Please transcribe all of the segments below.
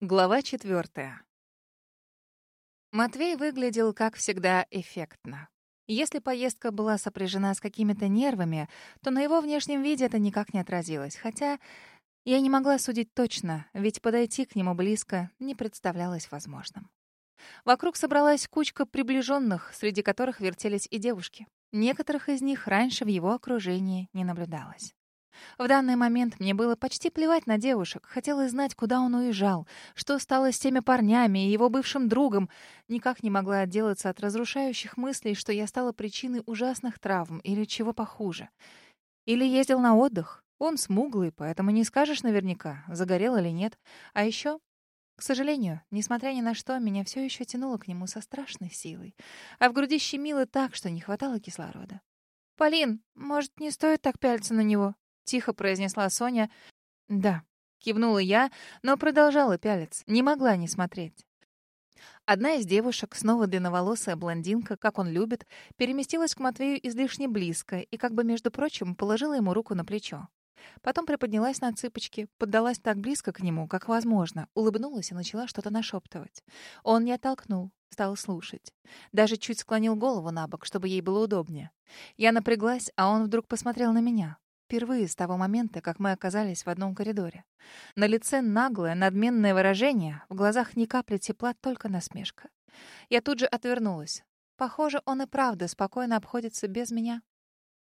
Глава четвертая. Матвей выглядел, как всегда, эффектно. Если поездка была сопряжена с какими-то нервами, то на его внешнем виде это никак не отразилось. Хотя я не могла судить точно, ведь подойти к нему близко не представлялось возможным. Вокруг собралась кучка приближенных, среди которых вертелись и девушки. Некоторых из них раньше в его окружении не наблюдалось. В данный момент мне было почти плевать на девушек. Хотелось знать, куда он уезжал, что стало с теми парнями и его бывшим другом. Никак не могла отделаться от разрушающих мыслей, что я стала причиной ужасных травм или чего похуже. Или ездил на отдых. Он смуглый, поэтому не скажешь наверняка, загорел или нет. А еще, к сожалению, несмотря ни на что, меня все еще тянуло к нему со страшной силой. А в груди щемило так, что не хватало кислорода. «Полин, может, не стоит так пялиться на него?» Тихо произнесла Соня. «Да», — кивнула я, но продолжала пялиться, не могла не смотреть. Одна из девушек, снова длинноволосая блондинка, как он любит, переместилась к Матвею излишне близко и, как бы, между прочим, положила ему руку на плечо. Потом приподнялась на цыпочки, поддалась так близко к нему, как возможно, улыбнулась и начала что-то нашептывать. Он не оттолкнул, стал слушать. Даже чуть склонил голову на бок, чтобы ей было удобнее. Я напряглась, а он вдруг посмотрел на меня. Впервые с того момента, как мы оказались в одном коридоре. На лице наглое, надменное выражение, в глазах ни капли тепла, только насмешка. Я тут же отвернулась. Похоже, он и правда спокойно обходится без меня.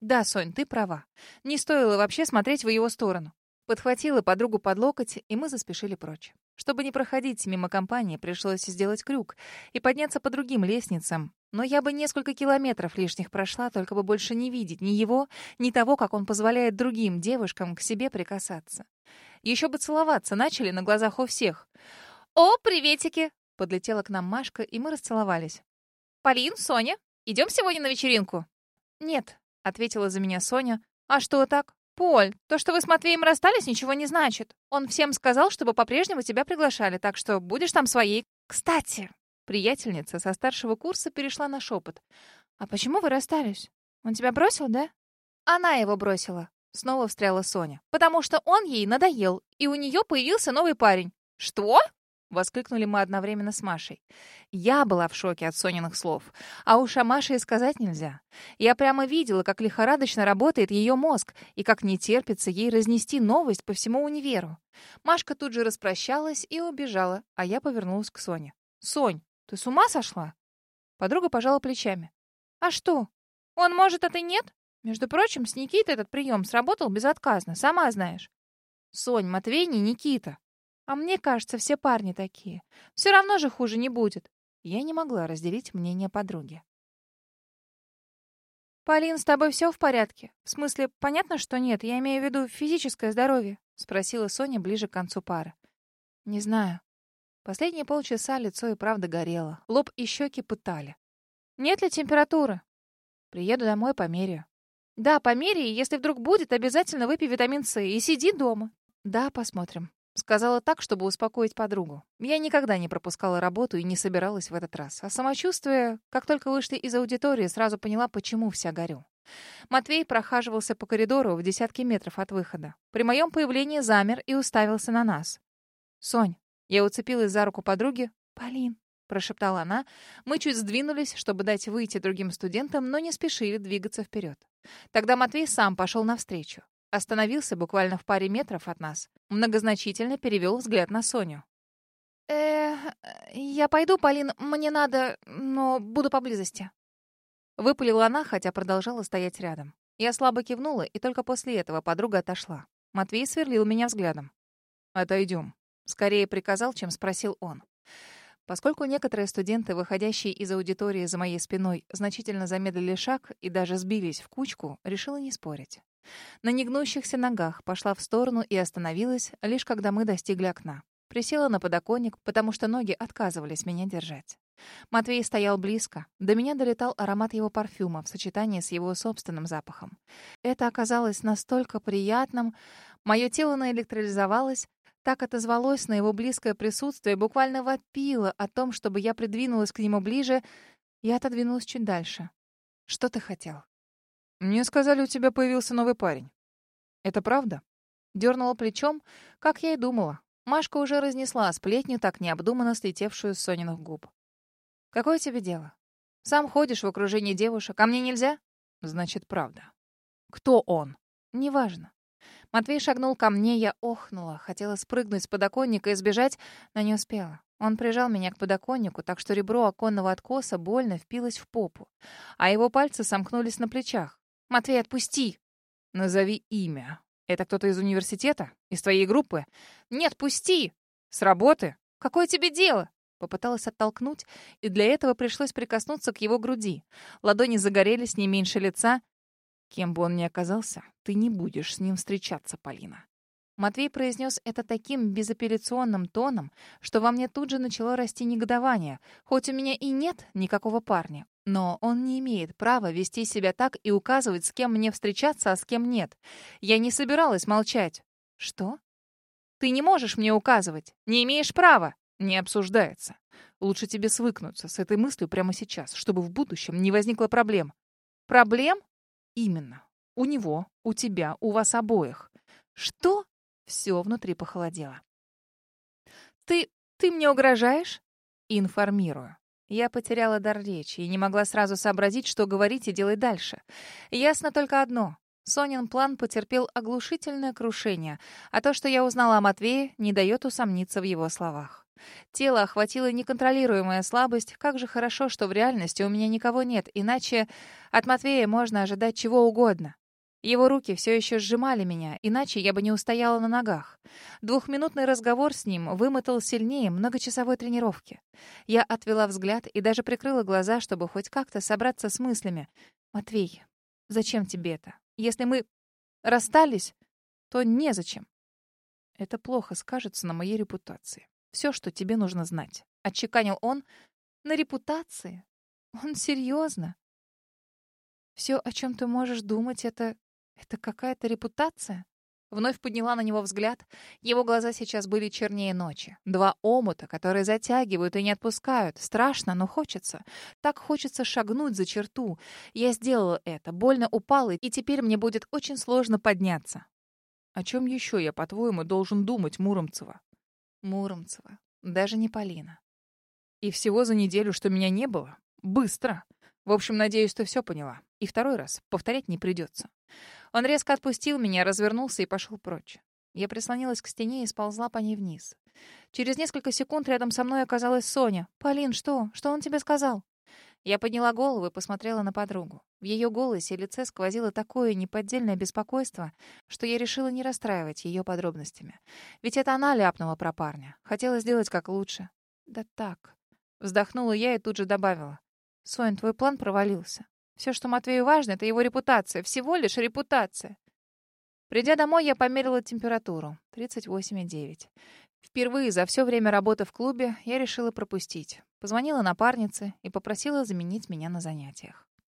Да, Сонь, ты права. Не стоило вообще смотреть в его сторону. Подхватила подругу под локоть, и мы заспешили прочь. Чтобы не проходить мимо компании, пришлось сделать крюк и подняться по другим лестницам, но я бы несколько километров лишних прошла, только бы больше не видеть ни его, ни того, как он позволяет другим девушкам к себе прикасаться. Еще бы целоваться начали на глазах у всех. «О, приветики!» — подлетела к нам Машка, и мы расцеловались. «Полин, Соня, идем сегодня на вечеринку?» «Нет», — ответила за меня Соня. «А что так?» «Поль, то, что вы с Матвеем расстались, ничего не значит. Он всем сказал, чтобы по-прежнему тебя приглашали, так что будешь там своей. Кстати, Приятельница со старшего курса перешла на шепот. «А почему вы расстались? Он тебя бросил, да?» «Она его бросила», — снова встряла Соня. «Потому что он ей надоел, и у нее появился новый парень». «Что?» — воскликнули мы одновременно с Машей. Я была в шоке от Сониных слов. А уж о Маше и сказать нельзя. Я прямо видела, как лихорадочно работает ее мозг, и как не терпится ей разнести новость по всему универу. Машка тут же распрощалась и убежала, а я повернулась к Соне. «Сонь, ты с ума сошла? Подруга пожала плечами. А что? Он может, а ты нет? Между прочим, с Никитой этот прием сработал безотказно, сама знаешь. Сонь, Матвей не Никита. А мне кажется, все парни такие. Все равно же хуже не будет. Я не могла разделить мнение подруги. «Полин, с тобой все в порядке? В смысле, понятно, что нет, я имею в виду физическое здоровье?» — спросила Соня ближе к концу пары. «Не знаю. Последние полчаса лицо и правда горело. Лоб и щеки пытали. «Нет ли температуры?» «Приеду домой, померяю». «Да, померяй, если вдруг будет, обязательно выпей витамин С и сиди дома». «Да, посмотрим». Сказала так, чтобы успокоить подругу. Я никогда не пропускала работу и не собиралась в этот раз. А самочувствие, как только вышли из аудитории, сразу поняла, почему вся горю. Матвей прохаживался по коридору в десятки метров от выхода. При моем появлении замер и уставился на нас. «Сонь, я уцепилась за руку подруги. «Полин», — прошептала она. Мы чуть сдвинулись, чтобы дать выйти другим студентам, но не спешили двигаться вперед. Тогда Матвей сам пошел навстречу. Остановился буквально в паре метров от нас. Многозначительно перевел взгляд на Соню. э я пойду, Полин, мне надо, но буду поблизости». Выпалила она, хотя продолжала стоять рядом. Я слабо кивнула, и только после этого подруга отошла. Матвей сверлил меня взглядом. «Отойдем», Скорее приказал, чем спросил он. Поскольку некоторые студенты, выходящие из аудитории за моей спиной, значительно замедлили шаг и даже сбились в кучку, решила не спорить. На негнущихся ногах пошла в сторону и остановилась, лишь когда мы достигли окна. Присела на подоконник, потому что ноги отказывались меня держать. Матвей стоял близко. До меня долетал аромат его парфюма в сочетании с его собственным запахом. Это оказалось настолько приятным. Мое тело наэлектролизовалось, так отозвалось на его близкое присутствие, буквально вопило о том, чтобы я придвинулась к нему ближе. Я отодвинулась чуть дальше. «Что ты хотел?» «Мне сказали, у тебя появился новый парень. Это правда?» Дернула плечом, как я и думала. Машка уже разнесла сплетню, так необдуманно слетевшую с Сониных губ. «Какое тебе дело? Сам ходишь в окружении девушек, а мне нельзя?» «Значит, правда». «Кто он?» «Неважно». Матвей шагнул ко мне, я охнула. Хотела спрыгнуть с подоконника и сбежать, но не успела. Он прижал меня к подоконнику, так что ребро оконного откоса больно впилось в попу, а его пальцы сомкнулись на плечах. «Матвей, отпусти!» «Назови имя. Это кто-то из университета? Из твоей группы?» «Нет, пусти!» «С работы?» «Какое тебе дело?» Попыталась оттолкнуть, и для этого пришлось прикоснуться к его груди. Ладони загорелись не меньше лица. Кем бы он ни оказался, ты не будешь с ним встречаться, Полина. Матвей произнес это таким безапелляционным тоном, что во мне тут же начало расти негодование. Хоть у меня и нет никакого парня, но он не имеет права вести себя так и указывать, с кем мне встречаться, а с кем нет. Я не собиралась молчать. Что? Ты не можешь мне указывать. Не имеешь права. Не обсуждается. Лучше тебе свыкнуться с этой мыслью прямо сейчас, чтобы в будущем не возникло проблем. Проблем? Именно. У него, у тебя, у вас обоих. Что? Все внутри похолодело. «Ты... ты мне угрожаешь?» «Информирую». Я потеряла дар речи и не могла сразу сообразить, что говорить и делать дальше. Ясно только одно. Сонин план потерпел оглушительное крушение, а то, что я узнала о Матвее, не дает усомниться в его словах. Тело охватило неконтролируемая слабость. Как же хорошо, что в реальности у меня никого нет, иначе от Матвея можно ожидать чего угодно. Его руки все еще сжимали меня, иначе я бы не устояла на ногах. Двухминутный разговор с ним вымотал сильнее многочасовой тренировки. Я отвела взгляд и даже прикрыла глаза, чтобы хоть как-то собраться с мыслями. «Матвей, зачем тебе это? Если мы расстались, то незачем. Это плохо скажется на моей репутации. Все, что тебе нужно знать. Отчеканил он. На репутации? Он серьезно? Все, о чем ты можешь думать, это это какая-то репутация? Вновь подняла на него взгляд. Его глаза сейчас были чернее ночи. Два омута, которые затягивают и не отпускают. Страшно, но хочется. Так хочется шагнуть за черту. Я сделала это, больно упала, и теперь мне будет очень сложно подняться. О чем еще я, по-твоему, должен думать, Муромцева? Муромцева. Даже не Полина. И всего за неделю, что меня не было? Быстро. В общем, надеюсь, ты все поняла. И второй раз повторять не придется. Он резко отпустил меня, развернулся и пошел прочь. Я прислонилась к стене и сползла по ней вниз. Через несколько секунд рядом со мной оказалась Соня. «Полин, что? Что он тебе сказал?» Я подняла голову и посмотрела на подругу. В ее голосе и лице сквозило такое неподдельное беспокойство, что я решила не расстраивать ее подробностями. Ведь это она ляпнула про парня. Хотела сделать как лучше. «Да так». Вздохнула я и тут же добавила. «Сонь, твой план провалился. Все, что Матвею важно, это его репутация. Всего лишь репутация. Придя домой, я померила температуру. 38,9. Впервые за все время работы в клубе я решила пропустить. Позвонила напарнице и попросила заменить меня на занятиях.